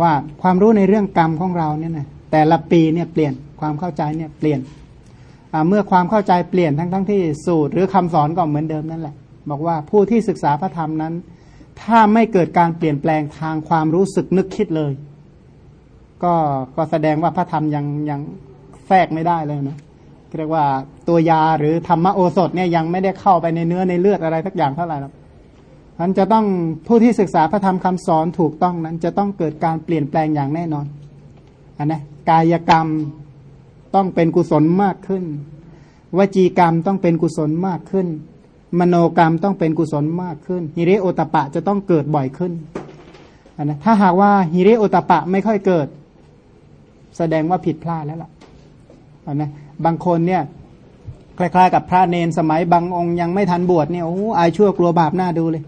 ว่าความรู้ในเรื่องกรรมของเราเนี่ยนะแต่ละปีเนี่ยเปลี่ยนความเข้าใจเนี่ยเปลี่ยนเมื่อความเข้าใจเปลี่ยนทั้งทั้งที่สูตรหรือคำสอนก็เหมือนเดิมนั่นแหละ บอกว่าผู้ที่ศึกษาพระธรรมนั้น ถ้าไม่เกิดการเปลี่ยนแปลงทางความรู้สึกนึกคิดเลย ก็ก็แสดงว่าพระธรรมยังยังแทรกไม่ได้เลยนะเรียกว่าตัวยาหรือธรรมโอสถเนี่ยยังไม่ได้เข้าไปในเนื้อในเลือดอะไรทักอย่างเท่าไหร่หรอก มันจะต้องผู้ที่ศึกษาพระธรรมคำสอนถูกต้องนั้นจะต้องเกิดการเปลี่ยนแปลงอย่างแน่นอนอนนะกายกรรมต้องเป็นกุศลมากขึ้น วจีกรรมต้องเป็นกุศลมากขึ้น มโนกรรมต้องเป็นกุศลมากขึ้นฮิริโอตปะจะต้องเกิดบ่อยขึ้นอนนะถ้าหากว่าฮิริโอตปะไม่ค่อยเกิด แสดงว่าผิดพลาดแล้วล่ะอนนะบางคนเนี่ยคล้ายๆกับพระเนนสมัยบางองค์ยังไม่ทันบวชเนี่ยโอ้อายชั่วกลัวบาปหน้าดูเลย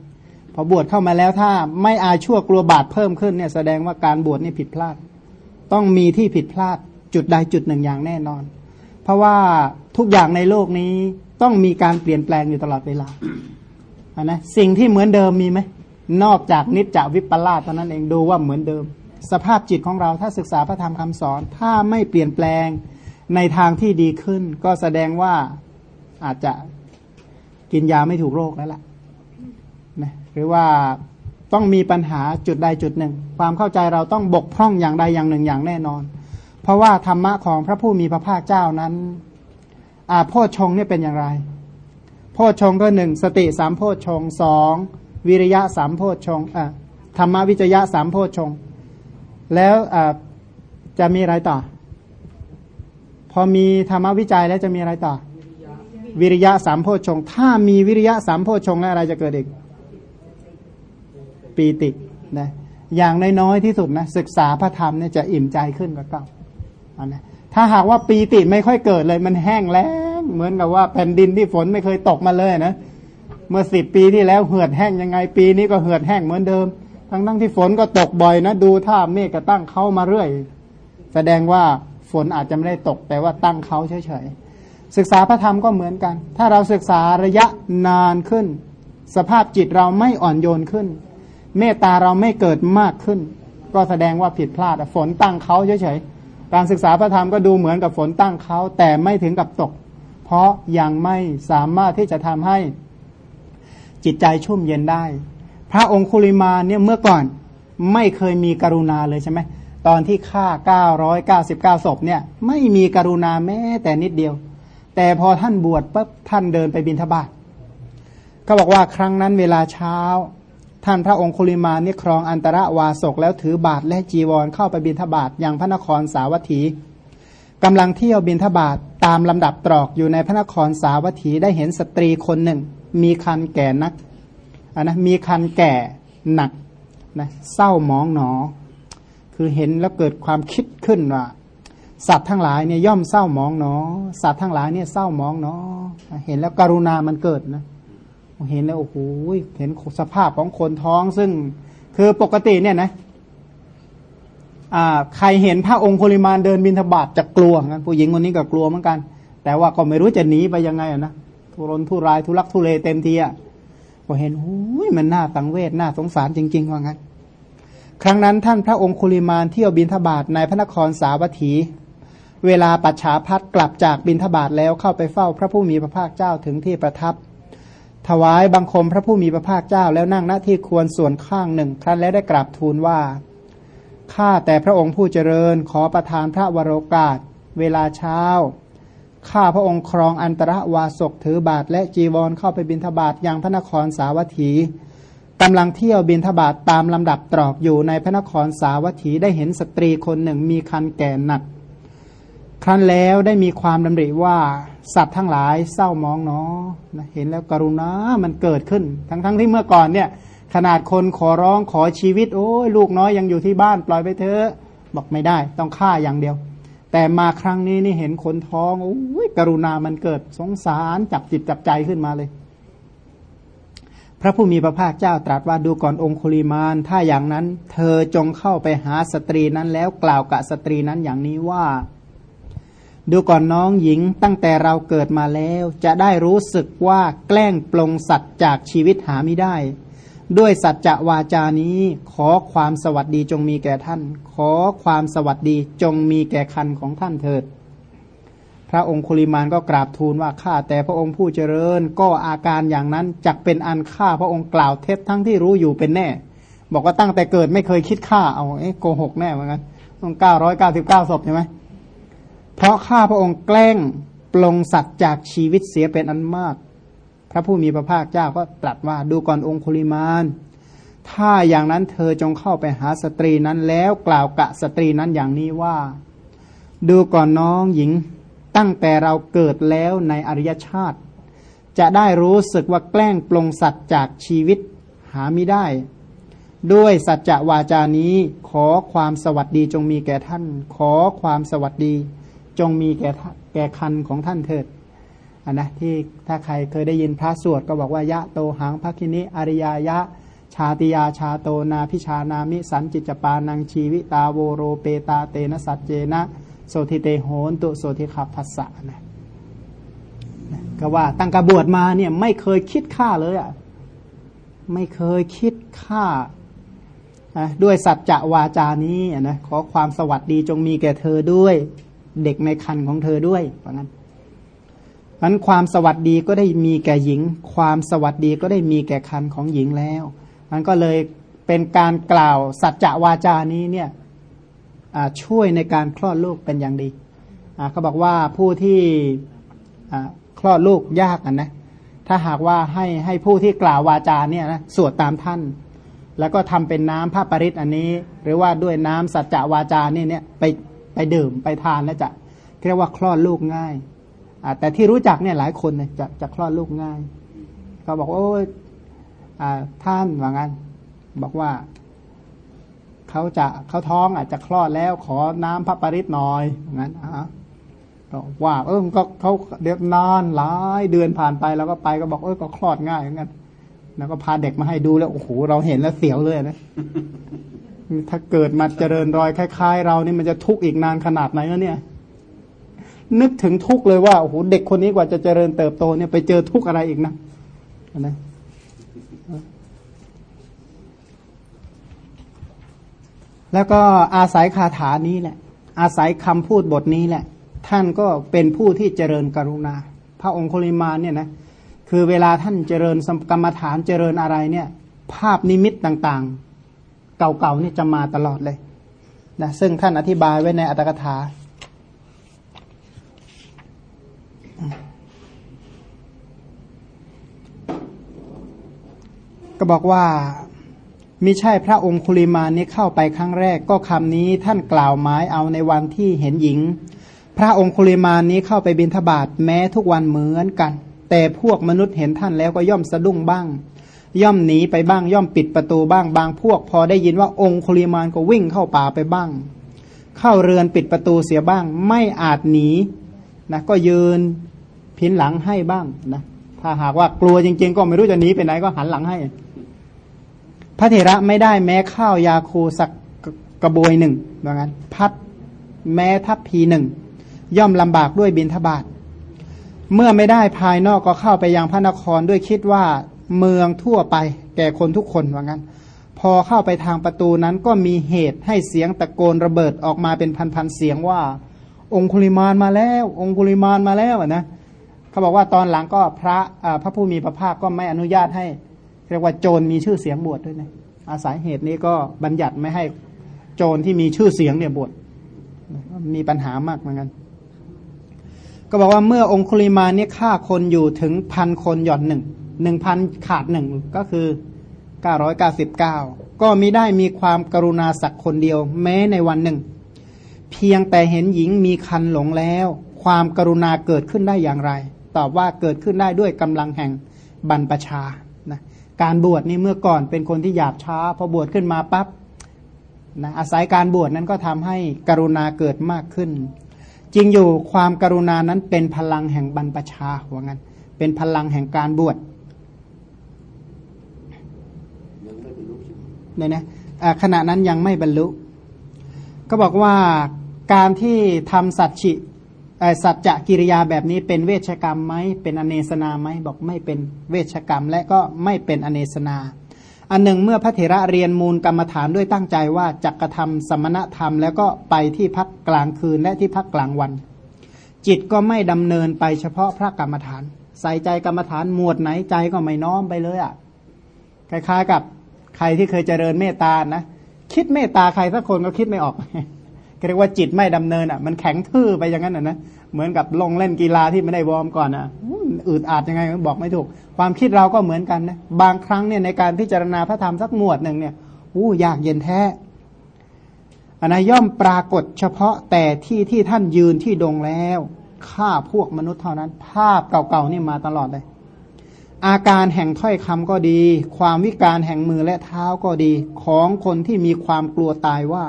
พอบวชเข้ามาแล้วถ้าไม่อาชั่วกลัวบาปเพิ่มขึ้นเนี่ยแสดงว่าการบวชนี่ผิดพลาด ต้องมีที่ผิดพลาดจุดใดจุดหนึ่งอย่างแน่นอน เพราะว่าทุกอย่างในโลกนี้ต้องมีการเปลี่ยนแปลงอยู่ตลอดเวลาอันนะสิ่งที่เหมือนเดิมมีไหมนอกจากนิจจวิปลาสเท่านั้นเองดูว่าเหมือนเดิม สภาพจิตของเราถ้าศึกษาพระธรรมคำสอน ถ้าไม่เปลี่ยนแปลงในทางที่ดีขึ้น ก็แสดงว่าอาจจะกินยาไม่ถูกโรคแล้วล่ะ หรือว่าต้องมีปัญหาจุดใดจุดหนึ่ง ความเข้าใจเราต้องบกพร่องอย่างใดอย่างหนึ่งอย่างแน่นอน เพราะว่าธรรมะของพระผู้มีพระภาคเจ้านั้นอาโพชงเนี่ยเป็นอย่างไร โพชงก็หนึ่งสติสามโพชงสองวิริยะสามโพชงอะธรรมวิจยะสามโพชง แล้วจะมีอะไรต่อ พอมีธรรมวิจัยแล้วจะมีอะไรต่อ วิริยะสามโพชง ถ้ามีวิริยะสามโพชงแล้วอะไรจะเกิดอีก ปีตินะอย่างน้อยๆที่สุดนะศึกษาพระธรรมเนี่ยจะอิ่มใจขึ้นกว่าเก่านนะถ้าหากว่าปีติไม่ค่อยเกิดเลย มันแห้งแล้งเหมือนกับว่าแผ่นดินที่ฝนไม่เคยตกมาเลยนะเมื่อสิบปีที่แล้วเหือดแห้งยังไง ปีนี้ก็เหือดแห้งเหมือนเดิม ทั้งทั้งที่ฝนก็ตกบ่อยนะ ดูท่าเมฆก็ตั้งเข้ามาเรื่อย แสดงว่าฝนอาจจะไม่ได้ตกแต่ว่าตั้งเขาเฉยๆศึกษาพระธรรมก็เหมือนกัน ถ้าเราศึกษาระยะนานขึ้น สภาพจิตเราไม่อ่อนโยนขึ้น เมตตาเราไม่เกิดมากขึ้น ก็แสดงว่าผิดพลาดฝนตั้งเขาเฉยๆการศึกษาพระธรรมก็ดูเหมือนกับฝนตั้งเขาแต่ไม่ถึงกับตก เพราะยังไม่สามารถที่จะทำให้จิตใจชุ่มเย็นได้ พระองคุลิมาเนี่ยเมื่อก่อนไม่เคยมีกรุณาเลยใช่ไหมตอนที่ฆ่า 999 ศพเนี่ยไม่มีกรุณาแม้แต่นิดเดียว แต่พอท่านบวชปุ๊บท่านเดินไปบิณฑบาตก็บอกว่าครั้งนั้นเวลาเช้า ท่านพระองคุลิมาเนี่ยครองอันตรวาสกแล้วถือบาทและจีวรเข้าไปบิณฑบาตยังพระนครสาวัตถีกำลังเที่ยวบิณฑบาตตามลำดับตรอกอยู่ในพระนครสาวัตถีได้เห็นสตรีคนหนึ่ง มีคันแก่นักอนนะมีคันแก่หนักนะเศร้าหมองหนอ คือเห็นแล้วเกิดความคิดขึ้นว่าสัตว์ทั้งหลายเนี่ยย่อมเศร้าหมองหนอ สัตว์ทั้งหลายเนี่ยเศร้าหมองหนอ เห็นแล้วกรุณามันเกิดนะ เห็นแล้วโอ้โหเห็นสภาพของคนท้องซึ่ง คือปกติเนี่ยนะใครเห็นพระองค์โคลิมานเดินบินทบาทจะกลัวงั้นผู้หญิงคนนี้ก็กลัวเหมือนกัน แต่ว่าก็ไม่รู้จะหนีไปยังไงนะทุรนทุรายทุลักทุเลเต็มทีอะพอเห็นหูยมันน่าตังเวทน่าสงสารจริง ๆ ว่างั้น ครั้งนั้นท่านพระองคุลิมานเที่ยวบินทบาทในพระนครสาวัตถี เวลาปัจฉาพัดกลับจากบินทบาทแล้วเข้าไปเฝ้าพระผู้มีพระภาคเจ้าถึงที่ประทับ ถวายบังคมพระผู้มีพระภาคเจ้าแล้วนั่งหน้าที่ควรส่วนข้างหนึ่ง ครั้นแล้วได้กราบทูลว่าข้าแต่พระองค์ผู้เจริญขอประทานพระวโรกาส เวลาเช้าข้าพระองค์ครองอันตรวาสกถือบาทและจีวรเข้าไปบินทบาทยังพระนครสาวัตถีกำลังเที่ยวบินทบาทตามลำดับตรอกอยู่ในพระนครสาวัตถีได้เห็นสตรีคนหนึ่งมีคันแก่หนัก ครั้นแล้วได้มีความดำริว่าสัตว์ทั้งหลายเศร้ามองเนาะเห็นแล้วกรุณา มันเกิดขึ้น ทั้งๆทที่เมื่อก่อนเนี่ย ขนาดคนขอร้องขอชีวิต โอ้ยลูกน้อยยังอยู่ที่บ้านปล่อยไปเถอะบอกไม่ได้ ต้องฆ่าอย่างเดียว แต่มาครั้งนี้นี่เห็นคนท้องโอ้ยกรุณา มันเกิดสงสารจับจิตจับใจขึ้นมาเลย พระผู้มีพระภาคเจ้าตรัสว่าดูก่อนองคุลิมานถ้าอย่างนั้น เธอจงเข้าไปหาสตรีนั้นแล้วกล่าวกับสตรีนั้นอย่างนี้ว่า ดูก่อนน้องหญิงตั้งแต่เราเกิดมาแล้ว จะได้รู้สึกว่าแกล้งปลงสัตว์จากชีวิตหาไม่ได้ ด้วยสัจจะวาจานี้ขอความสวัสดีจงมีแก่ท่าน ขอความสวัสดีจงมีแก่คันของท่านเถิด พระองคุลิมานก็กราบทูลว่าข้าแต่พระองค์ผู้เจริญ ก็อาการอย่างนั้นจักเป็นอันฆ่าพระองค์กล่าวเท็จทั้งที่รู้อยู่เป็นแน่ บอกว่าตั้งแต่เกิดไม่เคยคิดฆ่าเอาเอ๊ะโกหกแน่เหมือนกันต้องเก้าร้อยเก้าสิบเก้าศพใช่ไหม เพราะข้าพระองค์แกล้งปลงสัตว์จากชีวิตเสียเป็นอันมาก พระผู้มีพระภาคเจ้าก็ตรัสว่าดูก่อนองคุลิมานถ้าอย่างนั้นเธอจงเข้าไปหาสตรีนั้นแล้วกล่าวกะสตรีนั้นอย่างนี้ว่า ดูก่อนน้องหญิง ตั้งแต่เราเกิดแล้วในอริยชาติ จะได้รู้สึกว่าแกล้งปลงสัตว์จากชีวิตหาไม่ได้ ด้วยสัจจะวาจานี้ขอความสวัสดีจงมีแก่ท่าน ขอความสวัสดี จงมีแก่แก่คันของท่านเถิดอันนะที่ถ้าใครเคยได้ยินพระสวดก็บอกว่ายะโตหังภคินิอริยายะ ชาติยาชาโตนาพิชานามิสันจิจปานังชีวิตาโวโรเปตาเตนะสัจเจนะโสธิเตโหนตุโสธิขับภัสสะนะก็ว่าตั้งกระบวชมาเนี่ยไม่เคยคิดฆ่าเลยอะไม่เคยคิดฆ่าด้วยสัจจะวาจานี้นะขอความสวัสดีจงมีแก่เธอด้วย เด็กในคันของเธอด้วยเพราะงั้นมันความสวัสดีก็ได้มีแก่หญิง ความสวัสดีก็ได้มีแก่คันของหญิงแล้วมันก็เลยเป็นการกล่าวสัจจะวาจานี้เนี่ยช่วยในการคลอดลูกเป็นอย่างดีเขาบอกว่าผู้ที่คลอดลูกยากอันนะถ้าหากว่าให้ให้ผู้ที่กล่าววาจาเนี่ยนะสวดตามท่าน แล้วก็ทำเป็นน้ำพระปริศอันนี้ หรือว่าด้วยน้ำสัจจะวาจานี่เนี่ยไป ไปดื่มไปทานแล้วจะเรียกว่าคลอดลูกง่ายแต่ที่รู้จักเนี่ยหลายคนเนี่ยจะจะคลอดลูกง่ายเขาบอกโอ้ท่านว่างั้น บอกว่าเขาจะเขาท้องอาจจะคลอดแล้วขอน้ำพระปริศหน่อยงั้นอะว่า เออก็เขาเดี๋ยวนานหลายเดือนผ่านไปแล้วก็ไปก็บอกเออก็คลอดง่ายงั้นแล้วก็พาเด็กมาให้ดูแล้วโอ้โหเราเห็นแล้วเสียวเลยนะ ถ้าเกิดมาเจริญรอยคล้ายๆ เรานี่มันจะทุกข์อีกนานขนาดไหนแล้วเนี่ย นึกถึงทุกข์เลยว่าโอ้โหเด็กคนนี้กว่าจะเจริญเติบโตเนี่ยไปเจอทุกข์อะไรอีกนะนะแล้วก็อาศัยคาถานี้แหละ อาศัยคำพูดบทนี้แหละ ท่านก็เป็นผู้ที่เจริญกรุณา พระองค์โคลิมานเนี่ยนะคือเวลาท่านเจริญกรรมฐานเจริญอะไรเนี่ย ภาพนิมิตต่างๆ เก่าๆนี่จะมาตลอดเลยนะซึ่งท่านอธิบายไว้ในอัตถกถาก็บอกว่ามิใช่พระองคุลิมานี้เข้าไปครั้งแรกก็คำนี้ท่านกล่าวหมายเอาในวันที่เห็นหญิง พระองคุลิมานนี้เข้าไปบินทบาทแม้ทุกวันเหมือนกัน แต่พวกมนุษย์เห็นท่านแล้วก็ย่อมสะดุ้งบ้าง ย่อมหนีไปบ้าง ย่อมปิดประตูบ้างบางพวก พอได้ยินว่าองคุลิมานก็วิ่งเข้าป่าไปบ้าง เข้าเรือนปิดประตูเสียบ้าง ไม่อาจหนีนะก็ยืนพินหลังให้บ้างนะถ้าหากว่ากลัวจริง ๆ ก็ไม่รู้จะหนีไปไหนก็หันหลังให้ พระเถระไม่ได้แม้ข้าวยาคูสักกระบวยหนึ่งว่างั้นพัดแม้ทัพพีหนึ่งย่อมลำบากด้วยบินทบาทเมื่อไม่ได้ภายนอกก็เข้าไปยังพระนครด้วยคิดว่า เมืองทั่วไป แก่คนทุกคนว่างั้น พอเข้าไปทางประตูนั้นก็มีเหตุให้เสียงตะโกนระเบิดออกมาเป็นพันๆเสียงว่า องคุลิมานมาแล้ว องคุลิมานมาแล้วนะเขาบอกว่าตอนหลังก็พระพระผู้มีพระภาคก็ไม่อนุญาตให้ เรียกว่าโจรมีชื่อเสียงบวชดด้วยนะอาศัยเหตุนี้ก็บัญญัติไม่ให้โจรที่มีชื่อเสียงเนี่ยบวชมีปัญหามากเหมือนกันก็บอกว่าเมื่อองคุลิมาเนี่ยฆ่าคนอยู่ถึงพันคนหย่อนหนึ่ง หนึ่งพันขาดหนึ่งก็คือเก้าร้อยเก้าสิบเก้าก็มิได้มีความกรุณาสักคนเดียว แม้ในวันหนึ่ง เพียงแต่เห็นหญิงมีคันหลงแล้ว ความกรุณาเกิดขึ้นได้อย่างไร ตอบว่าเกิดขึ้นได้ด้วยกำลังแห่งบรรพชาการบวชนี่เมื่อก่อนเป็นคนที่หยาบช้า พอบวชขึ้นมาปับ๊บนะอาศัยการบวชนั้นก็ทำให้กรุณาเกิดมากขึ้น จริงอยู่ความกรุณานั้นเป็นพลังแห่งบรรพชาว่างั้น เป็นพลังแห่งการบวช เนี่ยนะขณะนั้นยังไม่บรรลุ ก็บอกว่าการที่ทำสัจฉิสัจจะกิริยาแบบนี้เป็นเวชกรรมไหมเป็นอเนสนาไหมบอกไม่เป็นเวชกรรม และก็ไม่เป็นอเนสนา อันหนึ่งเมื่อพระเถระเรียนมูลกรรมฐานด้วยตั้งใจว่าจักกระทำสมณธรรม แล้วก็ไปที่พักกลางคืนและที่พักกลางวัน จิตก็ไม่ดำเนินไปเฉพาะพระกรรมฐาน ใส่ใจกรรมฐานหมวดไหนใจก็ไม่น้อมไปเลยอะ่ะคล้ายๆกับ ใครที่เคยเจริญเมตตานะ คิดเมตตาใครสักคนก็คิดไม่ออกเรียกว่าจิตไม่ดำเนินอะ มันแข็งทื่อไปอย่างนั้นอะนะเหมือนกับลงเล่นกีฬาที่ไม่ได้วอร์มก่อนอะอืดอาดยังไงบอกไม่ถูก ความคิดเราก็เหมือนกันนะบางครั้งเนี่ยในการพิจารณาพระธรรมสักหมวดหนึ่งเนี่ยอู้ยากเย็นแท้อันนะย่อมปรากฏเฉพาะแต่ที่ที่ท่านยืนที่ดงแล้วฆ่าพวกมนุษย์เท่านั้น ภาพเก่าๆนี่มาตลอดเลย อาการแห่งถ้อยคำก็ดี ความวิการแห่งมือและเท้าก็ดี ของคนที่มีความกลัวตายว่า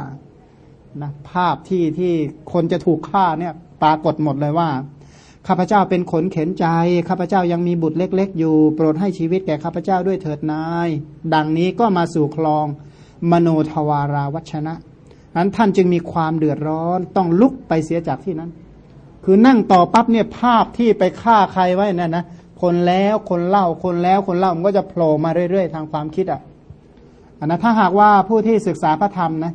นะภาพที่ที่คนจะถูกฆ่าเนี่ยปรากฏหมดเลยว่าข้าพเจ้าเป็นขนเข็นใจข้าพเจ้ายังมีบุตรเล็ก ๆ อยู่ โปรดให้ชีวิตแก่ข้าพเจ้าด้วยเถิดนาย ดังนี้ก็มาสู่คลองมโนทวาราวัชนะนั้นท่านจึงมีความเดือดร้อนต้องลุกไปเสียจากที่นั้น คือนั่งต่อปั๊บเนี่ยภาพที่ไปฆ่าใครไว้นั่นนะ คนแล้วคนเล่าคนแล้วคนเล่ามันก็จะโผล่มาเรื่อยๆ ทางความคิดอะอันนะถ้าหากว่าผู้ที่ศึกษาพระธรรมนะ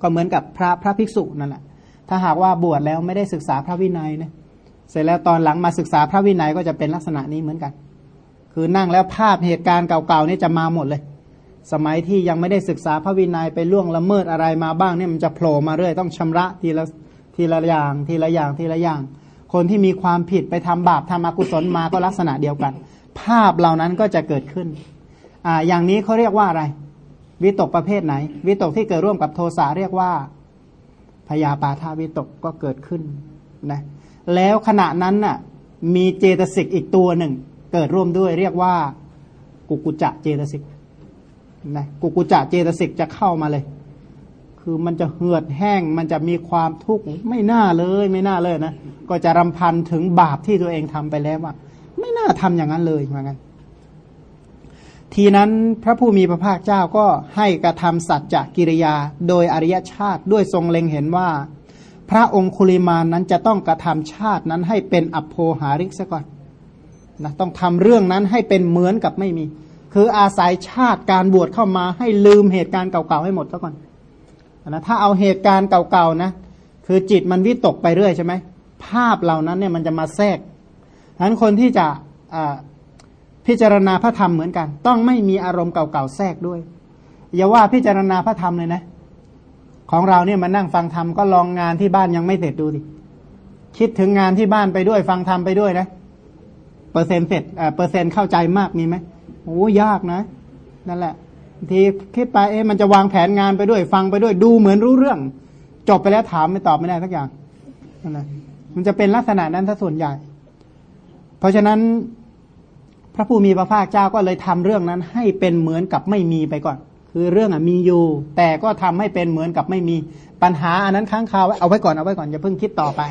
ก็เหมือนกับพระพระภิกษุนั่นแหละถ้าหากว่าบวชแล้วไม่ได้ศึกษาพระวินัยเนี่ยเสร็จแล้วตอนหลังมาศึกษาพระวินัยก็จะเป็นลักษณะนี้เหมือนกัน คือนั่งแล้วภาพเหตุการณ์เก่าๆนี่จะมาหมดเลย สมัยที่ยังไม่ได้ศึกษาพระวินัยไปล่วงละเมิดอะไรมาบ้างเนี่ยมันจะโผล่มาเรื่อยต้องชำระทีละทีละอย่างทีละอย่างทีละอย่าง คนที่มีความผิดไปทำบาปทำอกุศลมาก็ลักษณะเดียวกัน ภาพเหล่านั้นก็จะเกิดขึ้นอ่าอย่างนี้เขาเรียกว่าอะไร วิตกประเภทไหน วิตกที่เกิดร่วมกับโทสะเรียกว่าพยาปาทาวิตกก็เกิดขึ้นนะแล้วขณะนั้นน่ะมีเจตสิกอีกตัวหนึ่ง เกิดร่วมด้วยเรียกว่า กุกุจะเจตสิกนะกุกุจะเจตสิกจะเข้ามาเลย คือมันจะเหือดแห้ง มันจะมีความทุกข์ไม่น่าเลย ไม่น่าเลยนะก็จะรำพันถึงบาปที่ตัวเองทำไปแล้วว่า ไม่น่าทำอย่างนั้นเลยเหมือนกันทีนั้นพระผู้มีพระภาคเจ้าก็ให้กระทำสัจจกิริยา โดยอริยชาติด้วยทรงเล็งเห็นว่า พระองคุลิมานนั้นจะต้องกระทำชาตินั้นให้เป็นอัพโพหาริกซะก่อนนะต้องทำเรื่องนั้นให้เป็นเหมือนกับไม่มี คืออาศัยชาติการบวชเข้ามาให้ลืมเหตุการณ์เก่าๆให้หมดซะก่อน นะถ้าเอาเหตุการณ์เก่าๆนะคือจิตมันวิตกไปเรื่อยใช่ไหมภาพเหล่านั้นเนี่ยมันจะมาแทรกฉะนั้นคนที่จะพิจารณาพระธรรมเหมือนกัน ต้องไม่มีอารมณ์เก่าๆแทรกด้วยอย่าว่าพิจารณาพระธรรมเลยนะ ของเราเนี่ยมานั่งฟังธรรมก็ลองงานที่บ้านยังไม่เสร็จดูดิคิดถึงงานที่บ้านไปด้วยฟังธรรมไปด้วยนะเปอร์เซ็นต์เสร็จเปอร์เซ็นต์เข้าใจมากมีไหมโอ้ยากนะ นั่นแหละ ทีคิดไปเอ๊ะมันจะวางแผนงานไปด้วยฟังไปด้วยดูเหมือนรู้เรื่อง จบไปแล้วถามไม่ตอบไม่ได้สักอย่างนั่นแหละมันจะเป็นลักษณะนั้นถ้าส่วนใหญ่ เพราะฉะนั้นพระผู้มีพระภาคเจ้าก็เลยทำเรื่องนั้น ให้เป็นเหมือนกับไม่มีไปก่อน คือเรื่องอะมีอยู่ แต่ก็ทำให้เป็นเหมือนกับไม่มีปัญหาอันนั้นค้างคาไว้เอาไว้ก่อนเอาไว้ก่อนอย่าเพิ่งคิดต่อไป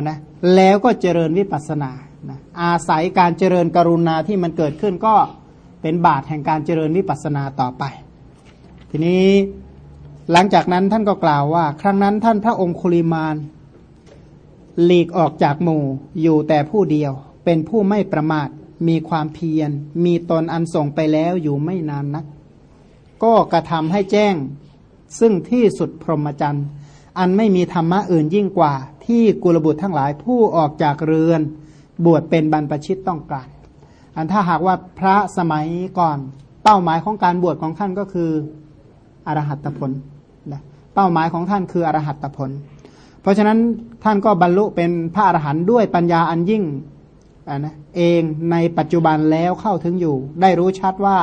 นนะแล้วก็เจริญวิปัสสนานะอาศัยการเจริญกรุณาที่มันเกิดขึ้นก็เเป็นบาตแห่งการเจริญวิปัสสนาต่อไป ทีนี้หลังจากนั้นท่านก็กล่าวว่า ครั้งนั้นท่านพระองคุลิมานหลีกออกจากหมู่อยู่แต่ผู้เดียว เป็นผู้ไม่ประมาท มีความเพียร มีตนอันส่งไปแล้วอยู่ไม่นานนัก ก็กระทำให้แจ้ง ซึ่งที่สุดพรหมจรรย์ อันไม่มีธรรมะอื่นยิ่งกว่า ที่กุลบุตรทั้งหลายผู้ออกจากเรือน บวชเป็นบรรพชิตต้องการ อันถ้าหากว่าพระสมัยก่อน เป้าหมายของการบวชของท่านก็คืออรหัตผลนะเป้าหมายของท่านคืออรหัตผล เพราะฉะนั้นท่านก็บรรลุเป็นพระอรหันต์ด้วยปัญญาอันยิ่งนะเองในปัจจุบันแล้วเข้าถึงอยู่ ได้รู้ชัดว่า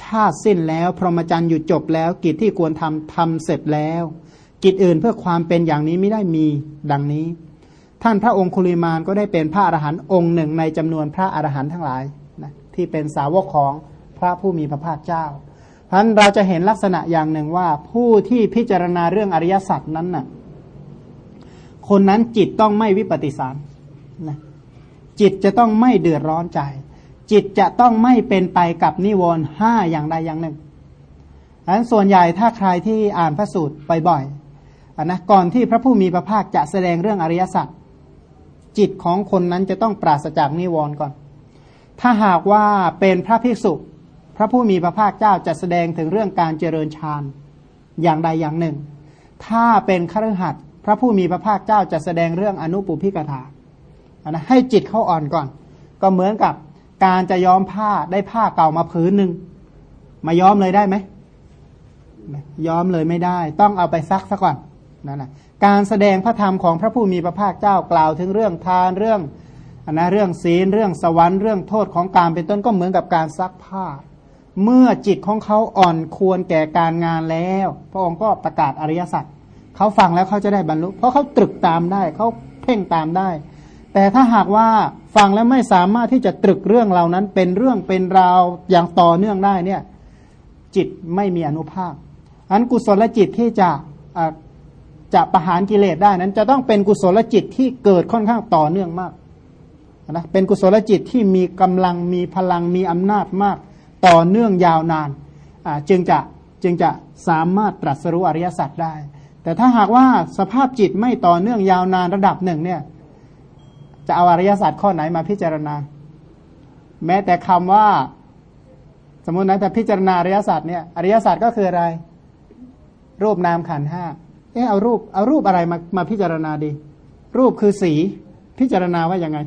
ชาติสิ้นแล้ว พรหมจรรย์อยู่จบแล้วกิจที่ควรทำทำเสร็จแล้ว กิจอื่นเพื่อความเป็นอย่างนี้ไม่ได้มีดังนี้ ท่านพระองคุลิมานก็ได้เป็นพระอรหันต์องค์หนึ่งในจำนวนพระอรหันต์ทั้งหลายนะที่เป็นสาวกของพระผู้มีพระภาคเจ้าเพราะนั้นเราจะเห็นลักษณะอย่างหนึ่งว่าผู้ที่พิจารณาเรื่องอริยสัจนั้นน่ะคนนั้นจิตต้องไม่วิปฏิสารนะจิตจะต้องไม่เดือดร้อนใจ จิตจะต้องไม่เป็นไปกับนิวรณ์ห้าอย่างใดอย่างหนึ่งดังนั้นส่วนใหญ่ถ้าใครที่อ่านพระสูตรบ่อยๆนนะก่อนที่พระผู้มีพระภาคจะแสดงเรื่องอริยสัจ จิตของคนนั้นจะต้องปราศจากนิวรณ์ก่อน ถ้าหากว่าเป็นพระภิกษุ พระผู้มีพระภาคเจ้าจะแสดงถึงเรื่องการเจริญฌานอย่างใดอย่างหนึ่ง ถ้าเป็นคฤหัสพระผู้มีพระภาคเจ้าจะแสดงเรื่องอนุปุพิกถานนะให้จิตเข้าอ่อนก่อน ก็เหมือนกับการจะย้อมผ้าได้ผ้าเก่ามาผืนหนึ่งมาย้อมเลยได้ไหมย้อมเลยไม่ได้ ต้องเอาไปซักซะก่อนนั่นนะ การแสดงพระธรรมของพระผู้มีพระภาคเจ้ากล่าวถึงเรื่องทานเรื่องอนนะเรื่องศีลเรื่องสวรรค์เรื่องโทษของการเป็นต้นก็เหมือนกับการซักผ้า เมื่อจิตของเขาอ่อนควรแก่การงานแล้ว พระองค์ก็ประกาศอริยสัจเขาฟังแล้วเขาจะได้บรรลุ เพราะเขาตรึกตามได้เขาเพ่งตามได้ แต่ถ้าหากว่าฟังแล้วไม่สามารถที่จะตรึกเรื่องเหล่านั้นเป็นเรื่องเป็นราวอย่างต่อเนื่องได้เนี่ยจิตไม่มีอนุภาพอันกุศลจิตที่จะ จะประหารกิเลสได้นั้น จะต้องเป็นกุศลจิตที่เกิดค่อนข้างต่อเนื่องมากนะเป็นกุศลจิตที่มีกำลังมีพลังมีอำนาจมาก ต่อเนื่องยาวนานจึงจะจึงจะสามารถตรัสรู้อริยสัจได้ แต่ถ้าหากว่าสภาพจิตไม่ต่อเนื่องยาวนานระดับหนึ่งเนี่ยจะเอาอริยสัจข้อไหนมาพิจารณา แม้แต่คำว่า สมมตินะแต่พิจารณาอริยสัจเนี่ยอริยสัจก็คืออะไร รูปนามขันห้า ออเอารูปเอารูปอะไรมามาพิจารณาดี รูปคือสีพิจารณาว่ายังไง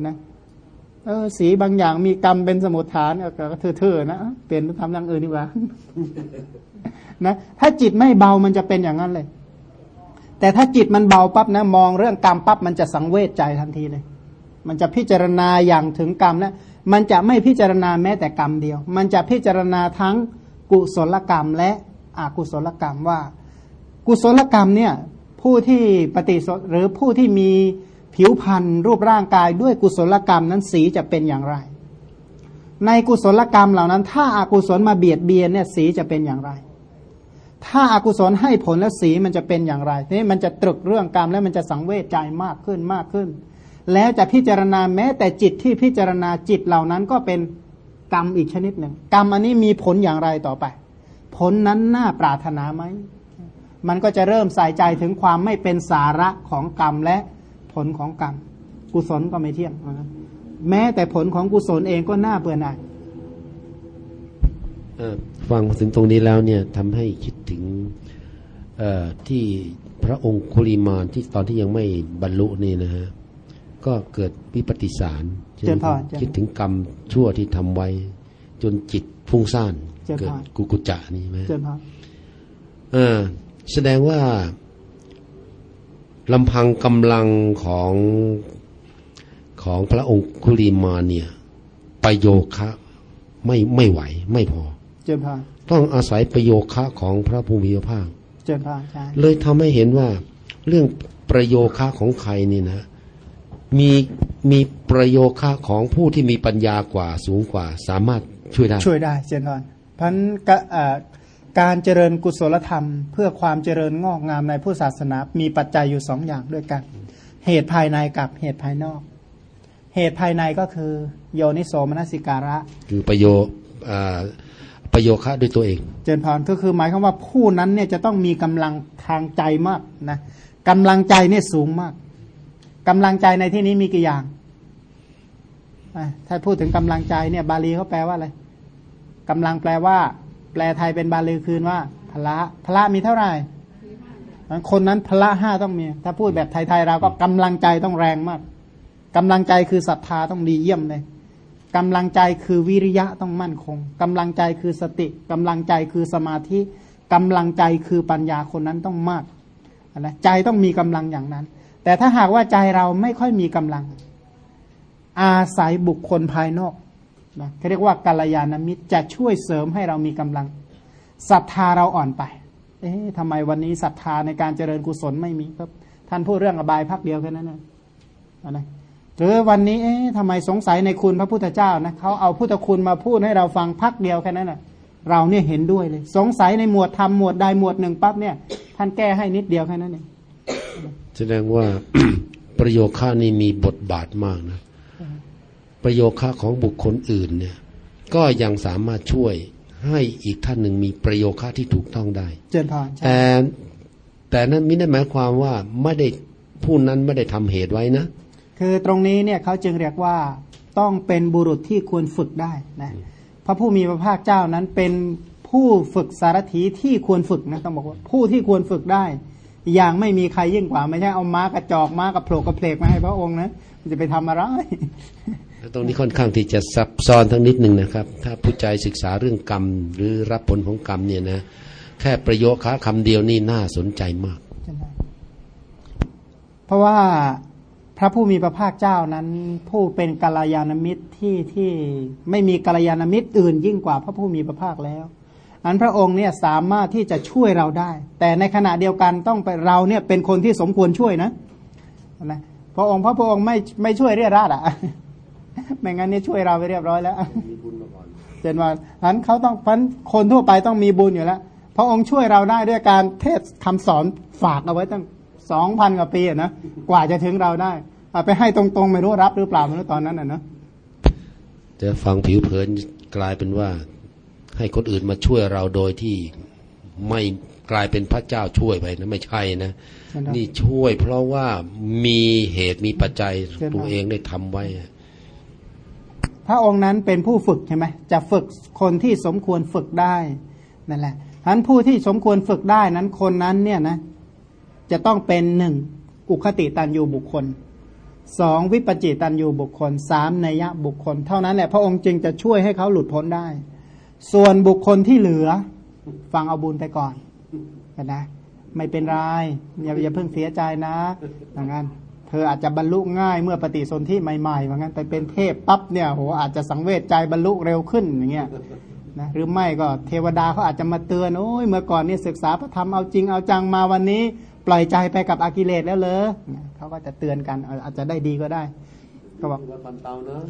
นนะเออสีบางอย่างมีกรรมเป็นสมุทฐานก็เถื่อๆนะเปลี่ยนทำอย่างอื่นดีกว่านะถ้าจิตไม่เบามันจะเป็นอย่างนั้นเลย แต่ถ้าจิตมันเบาปั๊บนะ มองเรื่องกรรมปั๊บมันจะสังเวชใจทันทีเลย มันจะพิจารณาอย่างถึงกรรมนะมันจะไม่พิจารณาแม้แต่กรรมเดียว มันจะพิจารณาทั้งกุศลกรรมและอกุศลกรรมว่า กุศลกรรมเนี่ยผู้ที่ปฏิสหรือผู้ที่มีผิวพรรณรูปร่างกายด้วยกุศลกรรมนั้นสีจะเป็นอย่างไร ในกุศลกรรมเหล่านั้น ถ้าอากุศลมาเบียดเบียนเนี่ยสีจะเป็นอย่างไร ถ้าอากุศลให้ผลแล้วสีมันจะเป็นอย่างไรนี่มันจะตรึกเรื่องกรรมแล้วมันจะสังเวชใจมากขึ้นมากขึ้น แล้วจะพิจารณาแม้แต่จิตที่พิจารณาจิตเหล่านั้นก็เป็นกรรมอีกชนิดหนึ่งกรรมอันนี้มีผลอย่างไรต่อไป ผลนั้นน่าปรารถนาไหม มันก็จะเริ่มใส่ใจถึงความไม่เป็นสาระของกรรมและผลของกรรม กุศลก็ไม่เที่ยงนะแม้แต่ผลของกุศลเองก็น่าเบื่อหน่ายฟังถึงตรงนี้แล้วเนี่ยทำให้คิดถึงที่พระองค์คุลิมานที่ตอนที่ยังไม่บรรลุนี่นะฮะก็เกิดวิปฏิสารคิดถึงกรรมชั่วที่ทำไว้ จนจิตพุ่งซ่านเกิดกุกุจะนี่ไหม แสดงว่าลำพังกำลังของของพระองค์คุลีมาเนี่ยประโยคะไม่ไม่ไหวไม่พอ เจริญพานต้องอาศัยประโยคะของพระภูมิพระภาคเจริญพานใช่เลยทำให้เห็นว่าเรื่องประโยคะของใครนี่นะ มีมีประโยคะของผู้ที่มีปัญญากว่าสูงกว่า สามารถช่วยได้ ช่วยได้เจริญพานพัน การเจริญกุศลธรรม เพื่อความเจริญงอกงามในผู้ศาสนา มีปัจจัยอยู่สองอย่างด้วยกัน เหตุภายในกับเหตุภายนอก เหตุภายในก็คือ โยนิโสมนสิการะ คือประโยประโยคะด้วยตัวเอง เจนพรก็คือหมายความว่าผู้นั้นเนี่ยจะต้องมีกำลังทางใจมากนะกำลังใจเนี่ยสูงมากกำลังใจในที่นี้มีกี่อย่างถ้าพูดถึงกำลังใจเนี่ย บาลีเขาแปลว่าอะไรกำลังแปลว่า แปลไทยเป็นบาลีคืนว่าพละพละมีเท่าไหร่คนนั้นพละห้าต้องมี ถ้าพูดแบบไทยๆเราก็กำลังใจต้องแรงมากกำลังใจคือศรัทธาต้องดีเยี่ยมเลยกำลังใจคือวิริยะต้องมั่นคงกำลังใจคือสติกำลังใจคือสมาธิกำลังใจคือปัญญาคนนั้นต้องมากนะใจต้องมีกำลังอย่างนั้น แต่ถ้าหากว่าใจเราไม่ค่อยมีกำลัง อาศัยบุคคลภายนอก นะเขาเรียกว่ากัลยาณมิตรจะช่วยเสริมให้เรามีกำลังศรัทธาเราอ่อนไป เอ๊ะทำไมวันนี้ศรัทธาในการเจริญกุศลไม่มีครับ ท่านพูดเรื่องอบายพักเดียวแค่นั้นนะนะหรือวันนี้เอ๊ะทำไมสงสัยในคุณพระพุทธเจ้านะเขาเอาพุทธคุณมาพูดให้เราฟังพักเดียวแค่นั้นนะเราเนี่ยเห็นด้วยเลย สงสัยในหมวดธรรมหมวดใดหมวดหนึ่งปั๊บเนี่ย ท่านแก้ให้นิดเดียวแค่นั้นเองแสดงว่าประโยค่านี้มีบทบาทมากนะ ประโยคะของบุคคลอื่นเนี่ยก็ยังสามารถช่วยให้อีกท่านหนึ่งมีประโยคะที่ถูกต้องได้ เจนพรแต่แต่นั้นไม่ได้หมายความว่าไม่ได้ผู้นั้นไม่ได้ทำเหตุไว้นะ คือตรงนี้เนี่ยเขาจึงเรียกว่าต้องเป็นบุรุษที่ควรฝึกได้นะพระผู้มีพระภาคเจ้านั้นเป็นผู้ฝึกสารถีที่ควรฝึกนะต้องบอกว่าผู้ที่ควรฝึกได้ อย่างไม่มีใครยิ่งกว่า ไม่ใช่เอาม้ากระจอกม้ากระโผลกกระเพลกมาให้พระองค์นะมันจะไปทำอะไรแล้ว ตรงนี้ค่อนข้างที่จะซับซ้อนทั้งนิดหนึ่งนะครับ ถ้าผู้ใจศึกษาเรื่องกรรม หรือรับผลของกรรมเนี่ยนะ แค่ประโยคคะคำเดียวนี่น่าสนใจมาก เพราะว่าพระผู้มีพระภาคเจ้านั้นผู้เป็นกัลยาณมิตรที่ที่ไม่มีกัลยาณมิตรอื่นยิ่งกว่าพระผู้มีพระภาคแล้ว อันพระองค์เนี่ยสามารถที่จะช่วยเราได้ แต่ในขณะเดียวกันต้องไปเราเนี่ยเป็นคนที่สมควรช่วยนะนะพระองค์พระพระองค์ไม่ไม่ช่วยเรียราดอะ ไม่งั้นเนี่ยช่วยเราไปเรียบร้อยแล้วเจนว่าอันเขาต้องพันคนทั่วไปต้องมีบุญอยู่แล้วพระองค์ช่วยเราได้ด้วยการเทศคำสอนฝากเอาไว้ตั้งสองพันกว่าปีอะนะกว่าจะถึงเราได้เอาไปให้ตรงๆไม่รู้รับหรือเปล่าไม่รู้ตอนนั้นอะเนาะจะฟังผิวเผินกลายเป็นว่า ให้คนอื่นมาช่วยเราโดยที่ไม่กลายเป็นพระเจ้าช่วยไปนะไม่ใช่นะใช่ไหมนี่ช่วยเพราะว่ามีเหตุมีปัจจัยตัวเองได้ทำไว้อะ พระองค์นั้นเป็นผู้ฝึกใช่ไหมจะฝึกคนที่สมควรฝึกได้นั่นแหละฉะนั้นผู้ที่สมควรฝึกได้นั้นคนนั้นเนี่ยนะจะต้องเป็นหนึ่งอุคติตันยูบุคคลสองวิปจิตันยูบุคคลสามนัยยะบุคคล เท่านั้นแหละพระองค์จึงจะช่วยให้เขาหลุดพ้นได้ ส่วนบุคคลที่เหลือ ฟังเอาบุญไปก่อนนะ ไม่เป็นไรอย่าอย่าเพิ่งเสียใจนะอย่างนั้น เธออาจจะบรรลุง่ายเมื่อปฏิสนธิใหม่ๆว่างั้นไปเป็นเทพปั๊บเนี่ยโหอาจจะสังเวชใจบรรลุเร็วขึ้นอย่างเงี้ยนะหรือไม่ก็เทวดาเขาอาจจะมาเตือนโอ้ยเมื่อก่อนนี่ศึกษาพระธรรมเอาจริงเอาจังมาวันนี้ ปล่อยใจไปกับอากิเลสแล้วเลยเขาก็จะเตือนกันอาจจะได้ดีก็ได้ ก็บอกว่าปันเตาเนอะ